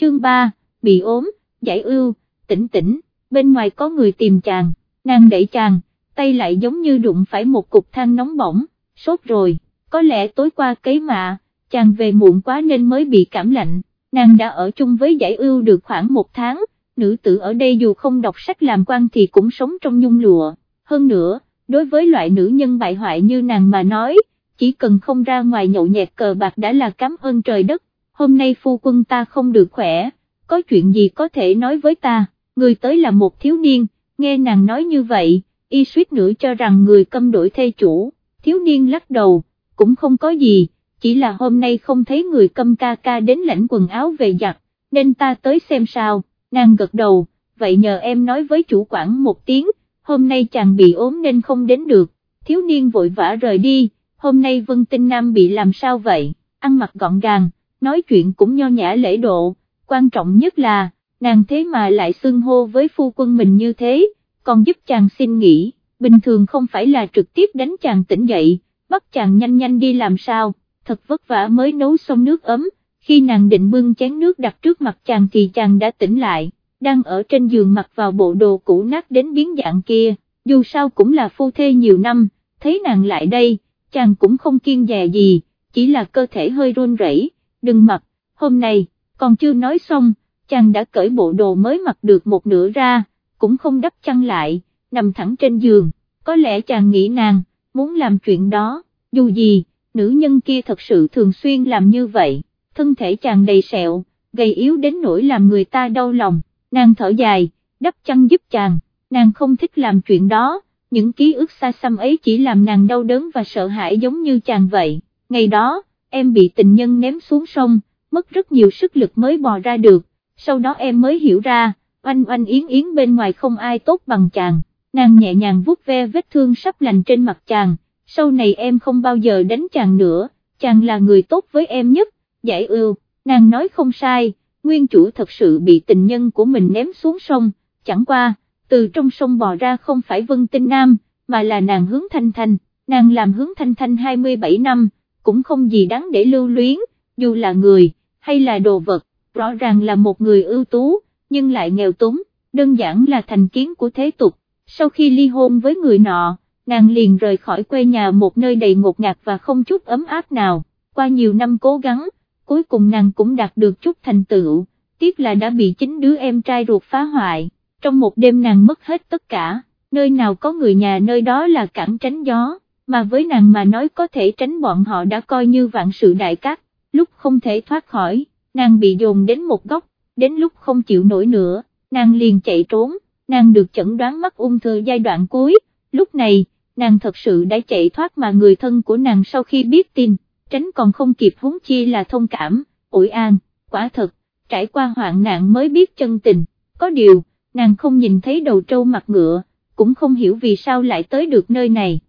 chương 3, bị ốm, giải ưu, tỉnh tỉnh, bên ngoài có người tìm chàng, nàng đẩy chàng, tay lại giống như đụng phải một cục than nóng bỏng, sốt rồi, có lẽ tối qua cấy mạ, chàng về muộn quá nên mới bị cảm lạnh, nàng đã ở chung với giải ưu được khoảng một tháng, nữ tử ở đây dù không đọc sách làm quan thì cũng sống trong nhung lụa, hơn nữa, đối với loại nữ nhân bại hoại như nàng mà nói, chỉ cần không ra ngoài nhậu nhẹt cờ bạc đã là cảm ơn trời đất, hôm nay phu quân ta không được khỏe, có chuyện gì có thể nói với ta, người tới là một thiếu niên, nghe nàng nói như vậy, y suýt nữa cho rằng người câm đổi thê chủ, thiếu niên lắc đầu, cũng không có gì, chỉ là hôm nay không thấy người câm ca ca đến lãnh quần áo về giặt, nên ta tới xem sao, nàng gật đầu, vậy nhờ em nói với chủ quản một tiếng, hôm nay chàng bị ốm nên không đến được, thiếu niên vội vã rời đi, hôm nay Vân Tinh Nam bị làm sao vậy, ăn mặc gọn gàng, nói chuyện cũng nho nhã lễ độ, quan trọng nhất là, nàng thế mà lại xưng hô với phu quân mình như thế, còn giúp chàng xin nghỉ, bình thường không phải là trực tiếp đánh chàng tỉnh dậy, bắt chàng nhanh nhanh đi làm sao, thật vất vả mới nấu xong nước ấm, khi nàng định bưng chén nước đặt trước mặt chàng thì chàng đã tỉnh lại, đang ở trên giường mặc vào bộ đồ cũ nát đến biến dạng kia, dù sao cũng là phu thê nhiều năm, thấy nàng lại đây, chàng cũng không kiên dè gì, chỉ là cơ thể hơi run rẩy, đừng mặc, hôm nay, còn chưa nói xong, chàng đã cởi bộ đồ mới mặc được một nửa ra, cũng không đắp chăn lại, nằm thẳng trên giường, có lẽ chàng nghĩ nàng, muốn làm chuyện đó, dù gì, nữ nhân kia thật sự thường xuyên làm như vậy, thân thể chàng đầy sẹo, gầy yếu đến nỗi làm người ta đau lòng, nàng thở dài, đắp chăn giúp chàng, nàng không thích làm chuyện đó, những ký ức xa xăm ấy chỉ làm nàng đau đớn và sợ hãi giống như chàng vậy, ngày đó, em bị tình nhân ném xuống sông, mất rất nhiều sức lực mới bò ra được, sau đó em mới hiểu ra, oanh oanh yến yến bên ngoài không ai tốt bằng chàng, nàng nhẹ nhàng vuốt ve vết thương sắp lành trên mặt chàng, sau này em không bao giờ đánh chàng nữa, chàng là người tốt với em nhất, giải ưu, nàng nói không sai, nguyên chủ thật sự bị tình nhân của mình ném xuống sông, chẳng qua, từ trong sông bò ra không phải Vân Tinh Nam, mà là nàng hướng thanh thanh, nàng làm hướng thanh thanh 27 năm, cũng không gì đáng để lưu luyến, dù là người, hay là đồ vật, rõ ràng là một người ưu tú, nhưng lại nghèo túng, đơn giản là thành kiến của thế tục, sau khi ly hôn với người nọ, nàng liền rời khỏi quê nhà một nơi đầy ngột ngạt và không chút ấm áp nào, qua nhiều năm cố gắng, cuối cùng nàng cũng đạt được chút thành tựu, tiếc là đã bị chính đứa em trai ruột phá hoại, trong một đêm nàng mất hết tất cả, nơi nào có người nhà nơi đó là cản tránh gió, mà với nàng mà nói có thể tránh bọn họ đã coi như vạn sự đại cát, lúc không thể thoát khỏi, nàng bị dồn đến một góc, đến lúc không chịu nổi nữa, nàng liền chạy trốn, nàng được chẩn đoán mắc ung thư giai đoạn cuối, lúc này, nàng thật sự đã chạy thoát mà người thân của nàng sau khi biết tin, tránh còn không kịp huống chi là thông cảm, ủi an, quả thật, trải qua hoạn nạn mới biết chân tình, có điều, nàng không nhìn thấy đầu trâu mặt ngựa, cũng không hiểu vì sao lại tới được nơi này.